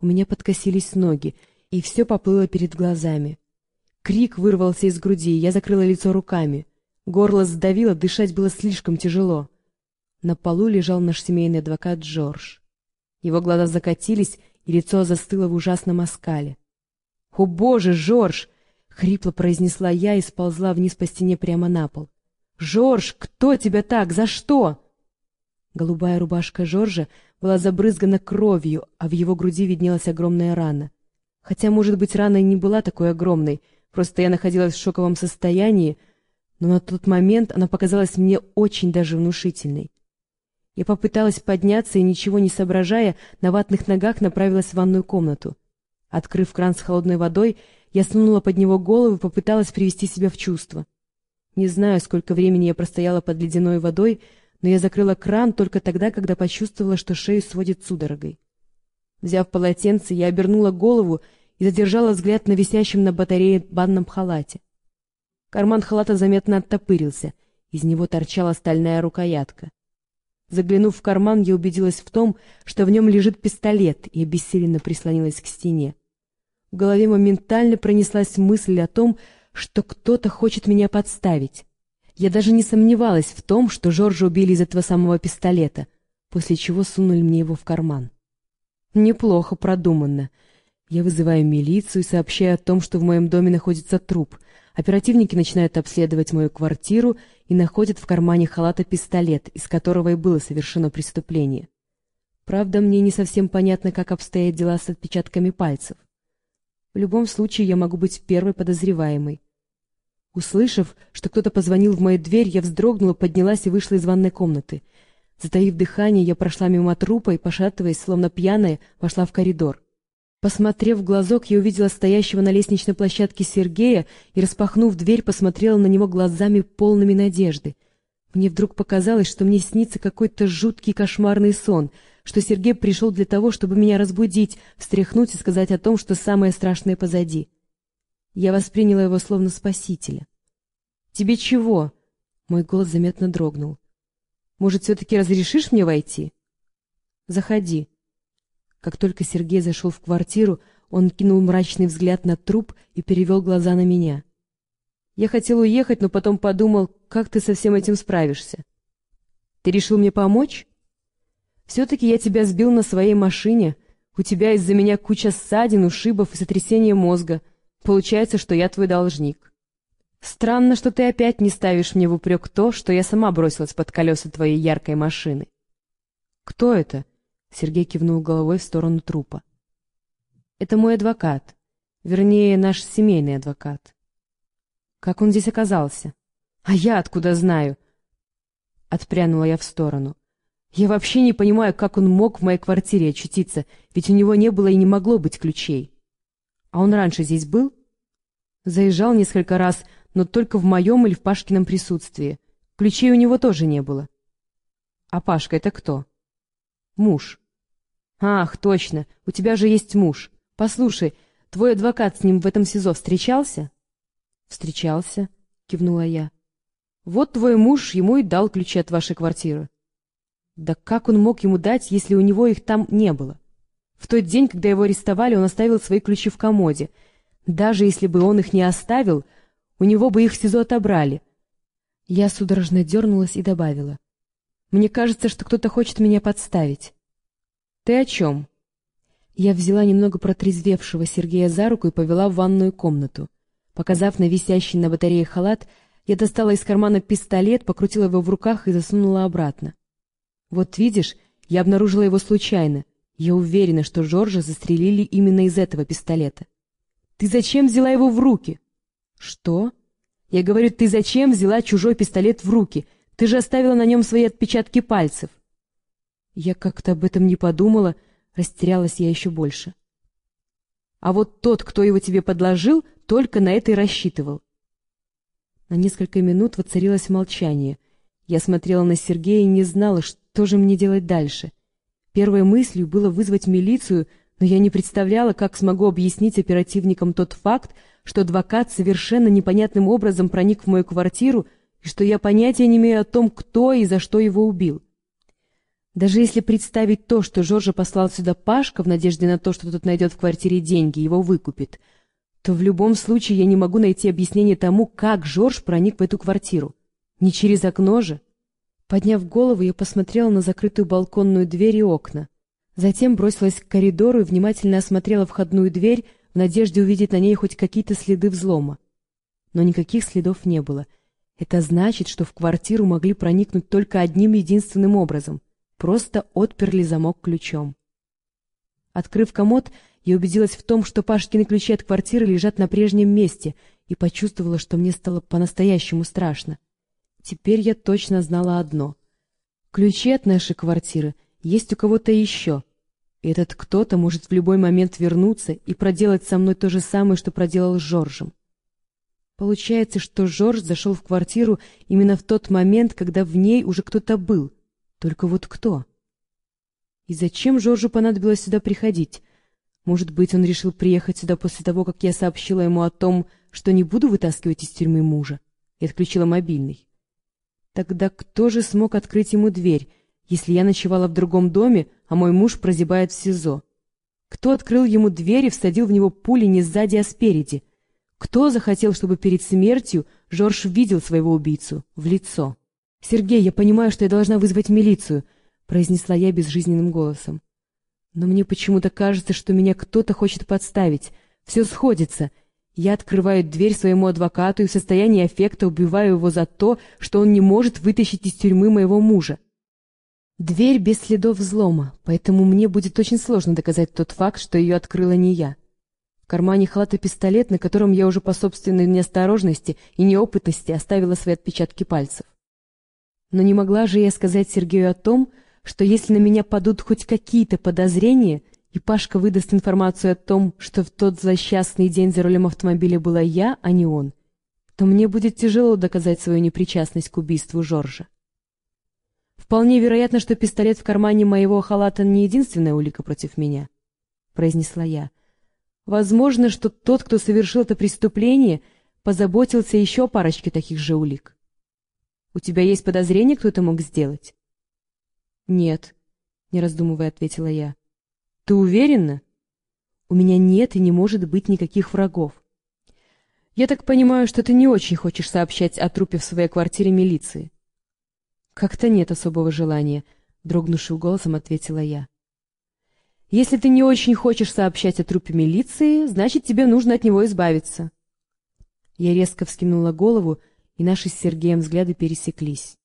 У меня подкосились ноги, и все поплыло перед глазами. Крик вырвался из груди, я закрыла лицо руками. Горло сдавило, дышать было слишком тяжело. На полу лежал наш семейный адвокат Джордж. Его глаза закатились, и лицо застыло в ужасном оскале. «О, Боже, Жорж!» — хрипло произнесла я и сползла вниз по стене прямо на пол. «Жорж, кто тебя так? За что?» Голубая рубашка Жоржа была забрызгана кровью, а в его груди виднелась огромная рана. Хотя, может быть, рана и не была такой огромной, просто я находилась в шоковом состоянии, но на тот момент она показалась мне очень даже внушительной. Я попыталась подняться и, ничего не соображая, на ватных ногах направилась в ванную комнату. Открыв кран с холодной водой, я сунула под него голову и попыталась привести себя в чувство. Не знаю, сколько времени я простояла под ледяной водой, но я закрыла кран только тогда, когда почувствовала, что шею сводит судорогой. Взяв полотенце, я обернула голову и задержала взгляд на висящем на батарее банном халате. Карман халата заметно оттопырился, из него торчала стальная рукоятка. Заглянув в карман, я убедилась в том, что в нем лежит пистолет, и обессиленно прислонилась к стене. В голове моментально пронеслась мысль о том, что кто-то хочет меня подставить. Я даже не сомневалась в том, что Жоржа убили из этого самого пистолета, после чего сунули мне его в карман. Неплохо продуманно. Я вызываю милицию и сообщаю о том, что в моем доме находится труп. Оперативники начинают обследовать мою квартиру и находят в кармане халата пистолет, из которого и было совершено преступление. Правда, мне не совсем понятно, как обстоят дела с отпечатками пальцев. В любом случае, я могу быть первой подозреваемой. Услышав, что кто-то позвонил в мою дверь, я вздрогнула, поднялась и вышла из ванной комнаты. Затаив дыхание, я прошла мимо трупа и, пошатываясь, словно пьяная, вошла в коридор. Посмотрев в глазок, я увидела стоящего на лестничной площадке Сергея и, распахнув дверь, посмотрела на него глазами полными надежды. Мне вдруг показалось, что мне снится какой-то жуткий кошмарный сон, что Сергей пришел для того, чтобы меня разбудить, встряхнуть и сказать о том, что самое страшное позади. Я восприняла его словно спасителя. «Тебе чего?» Мой голос заметно дрогнул. «Может, все-таки разрешишь мне войти?» «Заходи». Как только Сергей зашел в квартиру, он кинул мрачный взгляд на труп и перевел глаза на меня. Я хотел уехать, но потом подумал, как ты со всем этим справишься. Ты решил мне помочь? Все-таки я тебя сбил на своей машине. У тебя из-за меня куча ссадин, ушибов и сотрясения мозга — Получается, что я твой должник. Странно, что ты опять не ставишь мне в упрек то, что я сама бросилась под колеса твоей яркой машины. Кто это? Сергей кивнул головой в сторону трупа. Это мой адвокат. Вернее, наш семейный адвокат. Как он здесь оказался? А я откуда знаю? Отпрянула я в сторону. Я вообще не понимаю, как он мог в моей квартире очутиться, ведь у него не было и не могло быть ключей. А он раньше здесь был? Заезжал несколько раз, но только в моем или в Пашкином присутствии. Ключей у него тоже не было. А Пашка это кто? Муж. Ах, точно, у тебя же есть муж. Послушай, твой адвокат с ним в этом СИЗО встречался? Встречался, кивнула я. Вот твой муж ему и дал ключи от вашей квартиры. Да как он мог ему дать, если у него их там не было? В тот день, когда его арестовали, он оставил свои ключи в комоде — даже если бы он их не оставил, у него бы их в СИЗО отобрали. Я судорожно дернулась и добавила. «Мне кажется, что кто-то хочет меня подставить». «Ты о чем?» Я взяла немного протрезвевшего Сергея за руку и повела в ванную комнату. Показав на висящий на батарее халат, я достала из кармана пистолет, покрутила его в руках и засунула обратно. «Вот видишь, я обнаружила его случайно. Я уверена, что Жоржа застрелили именно из этого пистолета». Ты зачем взяла его в руки? Что? Я говорю, ты зачем взяла чужой пистолет в руки? Ты же оставила на нем свои отпечатки пальцев. Я как-то об этом не подумала, растерялась я еще больше. А вот тот, кто его тебе подложил, только на это и рассчитывал. На несколько минут воцарилось молчание. Я смотрела на Сергея и не знала, что же мне делать дальше. Первой мыслью было вызвать милицию, но я не представляла, как смогу объяснить оперативникам тот факт, что адвокат совершенно непонятным образом проник в мою квартиру и что я понятия не имею о том, кто и за что его убил. Даже если представить то, что Жоржа послал сюда Пашка в надежде на то, что тот найдет в квартире деньги, его выкупит, то в любом случае я не могу найти объяснение тому, как Жорж проник в эту квартиру. Не через окно же. Подняв голову, я посмотрела на закрытую балконную дверь и окна. Затем бросилась к коридору и внимательно осмотрела входную дверь в надежде увидеть на ней хоть какие-то следы взлома. Но никаких следов не было. Это значит, что в квартиру могли проникнуть только одним единственным образом. Просто отперли замок ключом. Открыв комод, я убедилась в том, что Пашкины ключи от квартиры лежат на прежнем месте, и почувствовала, что мне стало по-настоящему страшно. Теперь я точно знала одно. Ключи от нашей квартиры есть у кого-то еще, этот кто-то может в любой момент вернуться и проделать со мной то же самое, что проделал с Жоржем. Получается, что Жорж зашел в квартиру именно в тот момент, когда в ней уже кто-то был. Только вот кто? И зачем Жоржу понадобилось сюда приходить? Может быть, он решил приехать сюда после того, как я сообщила ему о том, что не буду вытаскивать из тюрьмы мужа, и отключила мобильный. Тогда кто же смог открыть ему дверь, если я ночевала в другом доме, а мой муж прозябает в СИЗО? Кто открыл ему дверь и всадил в него пули не сзади, а спереди? Кто захотел, чтобы перед смертью Жорж видел своего убийцу в лицо? «Сергей, я понимаю, что я должна вызвать милицию», — произнесла я безжизненным голосом. «Но мне почему-то кажется, что меня кто-то хочет подставить. Все сходится. Я открываю дверь своему адвокату и в состоянии аффекта убиваю его за то, что он не может вытащить из тюрьмы моего мужа. Дверь без следов взлома, поэтому мне будет очень сложно доказать тот факт, что ее открыла не я. В кармане халата пистолет, на котором я уже по собственной неосторожности и неопытности оставила свои отпечатки пальцев. Но не могла же я сказать Сергею о том, что если на меня падут хоть какие-то подозрения, и Пашка выдаст информацию о том, что в тот злосчастный день за рулем автомобиля была я, а не он, то мне будет тяжело доказать свою непричастность к убийству Жоржа. «Вполне вероятно, что пистолет в кармане моего халата не единственная улика против меня», — произнесла я. «Возможно, что тот, кто совершил это преступление, позаботился еще о парочке таких же улик. У тебя есть подозрение, кто это мог сделать?» «Нет», — не раздумывая ответила я. «Ты уверена?» «У меня нет и не может быть никаких врагов. Я так понимаю, что ты не очень хочешь сообщать о трупе в своей квартире милиции. «Как-то нет особого желания», — дрогнувшим голосом ответила я. «Если ты не очень хочешь сообщать о трупе милиции, значит, тебе нужно от него избавиться». Я резко вскинула голову, и наши с Сергеем взгляды пересеклись.